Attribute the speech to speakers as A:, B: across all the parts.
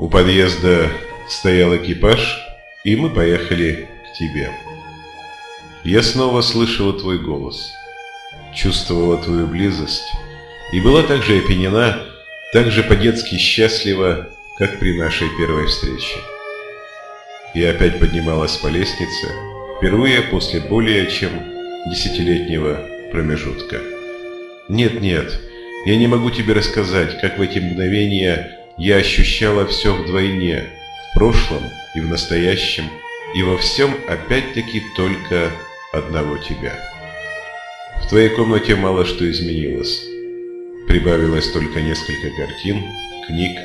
A: У подъезда стоял экипаж, и мы поехали к тебе. Я снова слышала твой голос, чувствовала твою близость и была так же опьянена, так же по-детски счастлива, как при нашей первой встрече. Я опять поднималась по лестнице, впервые после более чем десятилетнего промежутка. Нет-нет, я не могу тебе рассказать, как в эти мгновения я ощущала все вдвойне, в прошлом и в настоящем, и во всем опять-таки только одного тебя. В твоей комнате мало что изменилось. Прибавилось только несколько картин, книг,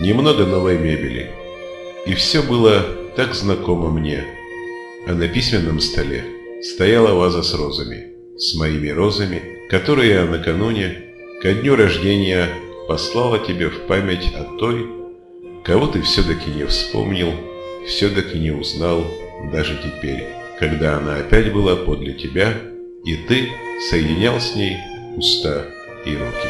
A: немного новой мебели. И все было так знакомо мне. А на письменном столе стояла ваза с розами, с моими розами, которые я накануне, ко дню рождения, послала тебе в память о той, кого ты все-таки не вспомнил, все-таки не узнал даже теперь, когда она опять была подле тебя, и ты соединял с ней уста и руки.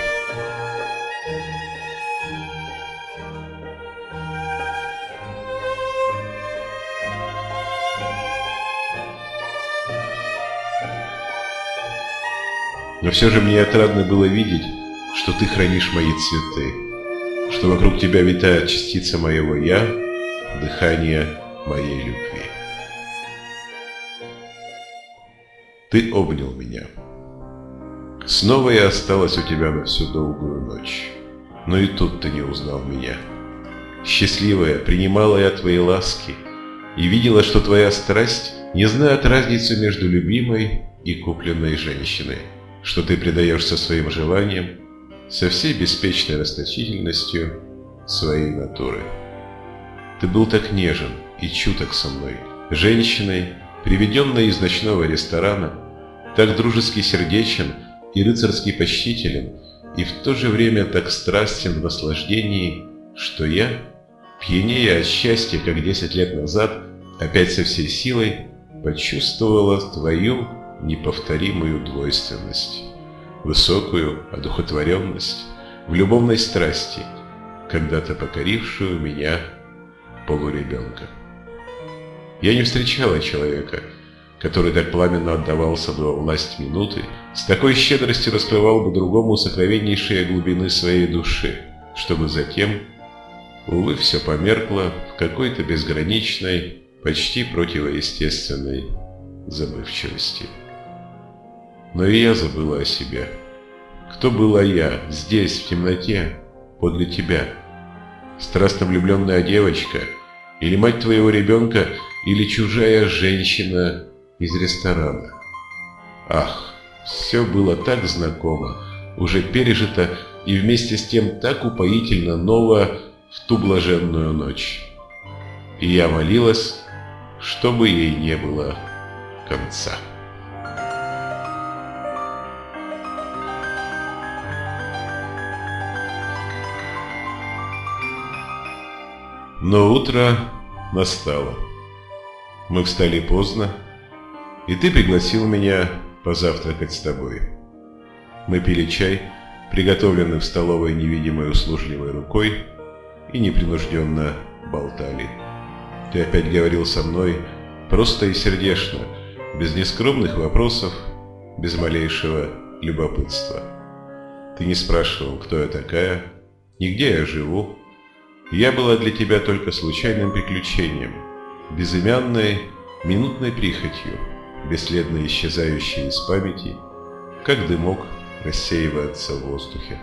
A: Но все же мне отрадно было видеть, что ты хранишь мои цветы, что вокруг тебя витает частица моего «я», дыхание моей любви. Ты обнял меня. Снова я осталась у тебя на всю долгую ночь. Но и тут ты не узнал меня. Счастливая, принимала я твои ласки и видела, что твоя страсть не знает разницы между любимой и купленной женщиной, что ты предаешься своим желаниям со всей беспечной расточительностью своей натуры. Ты был так нежен и чуток со мной, женщиной, приведенной из ночного ресторана, так дружески сердечен и рыцарски почтителен, и в то же время так страстен в наслаждении, что я, пьянея от счастья, как десять лет назад, опять со всей силой почувствовала твою неповторимую двойственность высокую одухотворенность в любовной страсти, когда-то покорившую меня полуребенка. Я не встречала человека, который так пламенно отдавался бы во власть минуты, с такой щедростью раскрывал бы другому сокровеннейшие глубины своей души, чтобы затем, увы, все померкло в какой-то безграничной, почти противоестественной забывчивости. Но и я забыла о себе. Кто была я здесь, в темноте, подле тебя? Страстно влюбленная девочка? Или мать твоего ребенка? Или чужая женщина из ресторана? Ах, все было так знакомо, уже пережито и вместе с тем так упоительно ново в ту блаженную ночь. И я молилась, чтобы ей не было конца. Но утро настало. Мы встали поздно, и ты пригласил меня позавтракать с тобой. Мы пили чай, приготовленный в столовой невидимой услужливой рукой, и непринужденно болтали. Ты опять говорил со мной просто и сердечно, без нескромных вопросов, без малейшего любопытства. Ты не спрашивал, кто я такая, нигде я живу, я была для тебя только случайным приключением, безымянной, минутной прихотью, бесследно исчезающей из памяти, как дымок рассеивается в воздухе.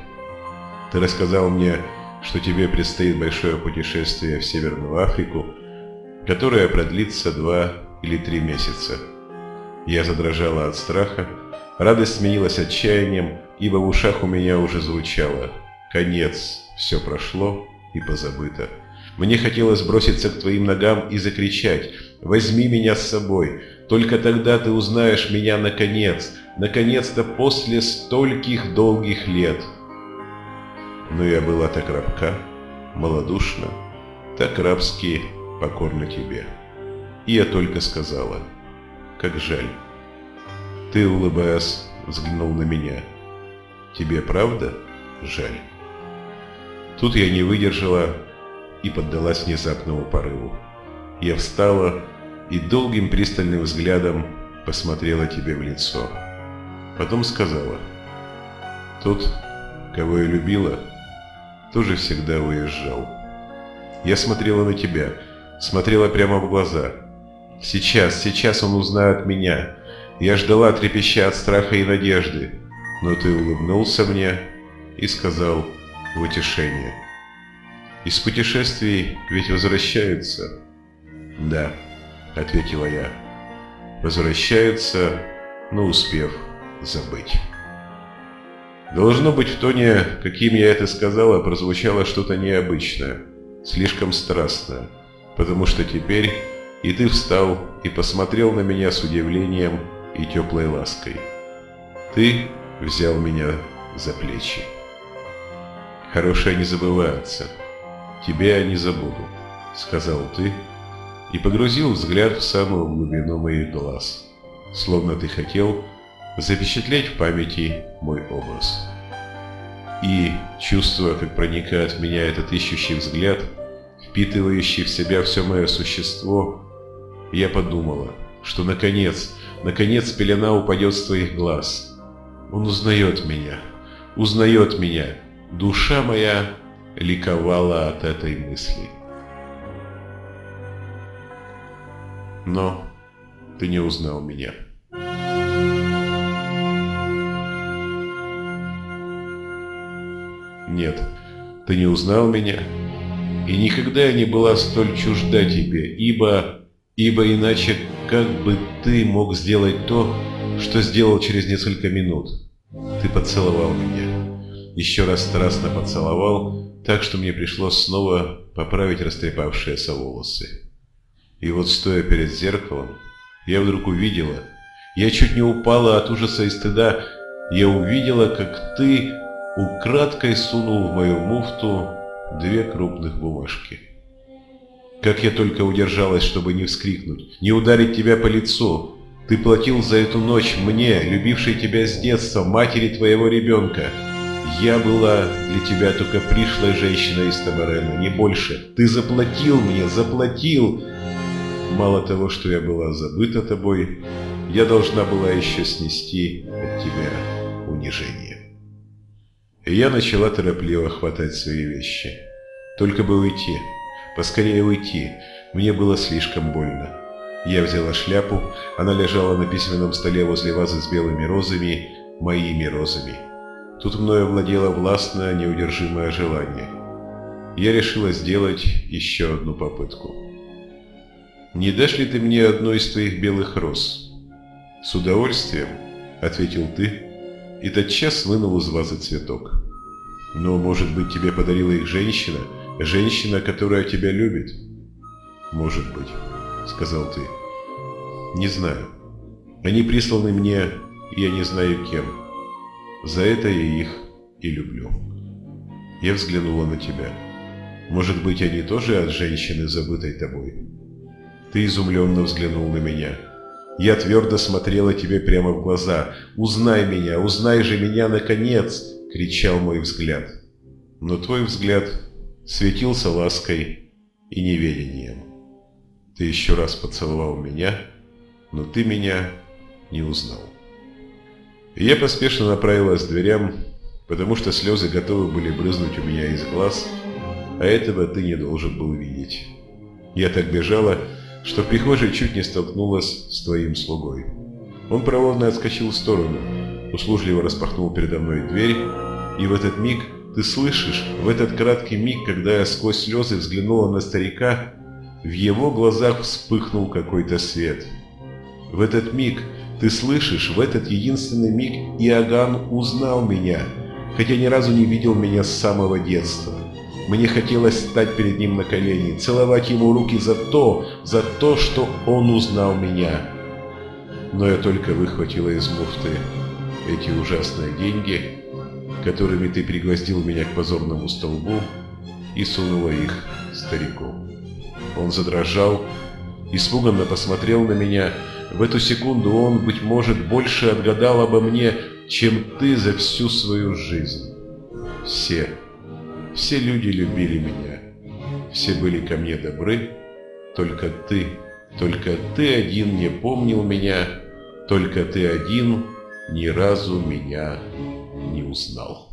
A: Ты рассказал мне, что тебе предстоит большое путешествие в Северную Африку, которое продлится два или три месяца. Я задрожала от страха, радость сменилась отчаянием, ибо в ушах у меня уже звучало «Конец, все прошло, и позабыто. Мне хотелось броситься к твоим ногам и закричать «Возьми меня с собой! Только тогда ты узнаешь меня наконец, наконец-то после стольких долгих лет!» Но я была так рабка, малодушна, так рабски покорна тебе. И я только сказала «Как жаль!» Ты, улыбаясь, взглянул на меня. «Тебе правда жаль?» Тут я не выдержала и поддалась внезапному порыву. Я встала и долгим пристальным взглядом посмотрела тебе в лицо. Потом сказала, «Тот, кого я любила, тоже всегда уезжал. Я смотрела на тебя, смотрела прямо в глаза. Сейчас, сейчас он узнает меня. Я ждала, трепеща от страха и надежды. Но ты улыбнулся мне и сказал в утешение. Из путешествий ведь возвращаются. Да, ответила я. Возвращаются, но успев забыть. Должно быть, в тоне, каким я это сказала, прозвучало что-то необычное, слишком страстное, потому что теперь и ты встал и посмотрел на меня с удивлением и теплой лаской. Ты взял меня за плечи. Хорошее не забывается. Тебе я не забуду, сказал ты и погрузил взгляд в самую глубину моих глаз, словно ты хотел запечатлеть в памяти мой образ. И, чувствуя, как проникает в меня этот ищущий взгляд, впитывающий в себя все мое существо, я подумала, что наконец, наконец пелена упадет с твоих глаз. Он узнает меня, узнает меня. Душа моя ликовала от этой мысли. Но ты не узнал меня. Нет, ты не узнал меня, и никогда я не была столь чужда тебе, ибо... Ибо иначе как бы ты мог сделать то, что сделал через несколько минут? Ты поцеловал меня. Еще раз страстно поцеловал, так что мне пришлось снова поправить растрепавшиеся волосы. И вот стоя перед зеркалом, я вдруг увидела, я чуть не упала от ужаса и стыда, я увидела, как ты украдкой сунул в мою муфту две крупных бумажки. Как я только удержалась, чтобы не вскрикнуть, не ударить тебя по лицу. Ты платил за эту ночь мне, любившей тебя с детства, матери твоего ребенка. Я была для тебя только пришлой женщиной из Табарена, не больше. Ты заплатил мне, заплатил. Мало того, что я была забыта тобой, я должна была еще снести от тебя унижение. И я начала торопливо хватать свои вещи. Только бы уйти. Поскорее уйти. Мне было слишком больно. Я взяла шляпу, она лежала на письменном столе возле вазы с белыми розами, моими розами. Тут мною владело властное, неудержимое желание. Я решила сделать еще одну попытку. «Не дашь ли ты мне одну из твоих белых роз?» «С удовольствием», — ответил ты, и тотчас вынул из вазы цветок. «Но, может быть, тебе подарила их женщина, Женщина, которая тебя любит? Может быть, сказал ты. Не знаю. Они присланы мне, я не знаю кем. За это я их и люблю. Я взглянула на тебя. Может быть, они тоже от женщины, забытой тобой? Ты изумленно взглянул на меня. Я твердо смотрела тебе прямо в глаза. «Узнай меня! Узнай же меня, наконец!» — кричал мой взгляд. Но твой взгляд светился лаской и неведением. Ты еще раз поцеловал меня, но ты меня не узнал. Я поспешно направилась к дверям, потому что слезы готовы были брызнуть у меня из глаз, а этого ты не должен был видеть. Я так бежала, что в прихожей чуть не столкнулась с твоим слугой. Он проворно отскочил в сторону, услужливо распахнул передо мной дверь, и в этот миг ты слышишь, в этот краткий миг, когда я сквозь слезы взглянула на старика, в его глазах вспыхнул какой-то свет. В этот миг, ты слышишь, в этот единственный миг Иоганн узнал меня, хотя ни разу не видел меня с самого детства. Мне хотелось стать перед ним на колени, целовать ему руки за то, за то, что он узнал меня. Но я только выхватила из муфты эти ужасные деньги которыми ты пригвоздил меня к позорному столбу, и сунула их старику. Он задрожал, испуганно посмотрел на меня. В эту секунду он, быть может, больше отгадал обо мне, чем ты за всю свою жизнь. Все, все люди любили меня. все были ко мне добры, только ты, только ты один не помнил меня, только ты один ни разу меня не узнал.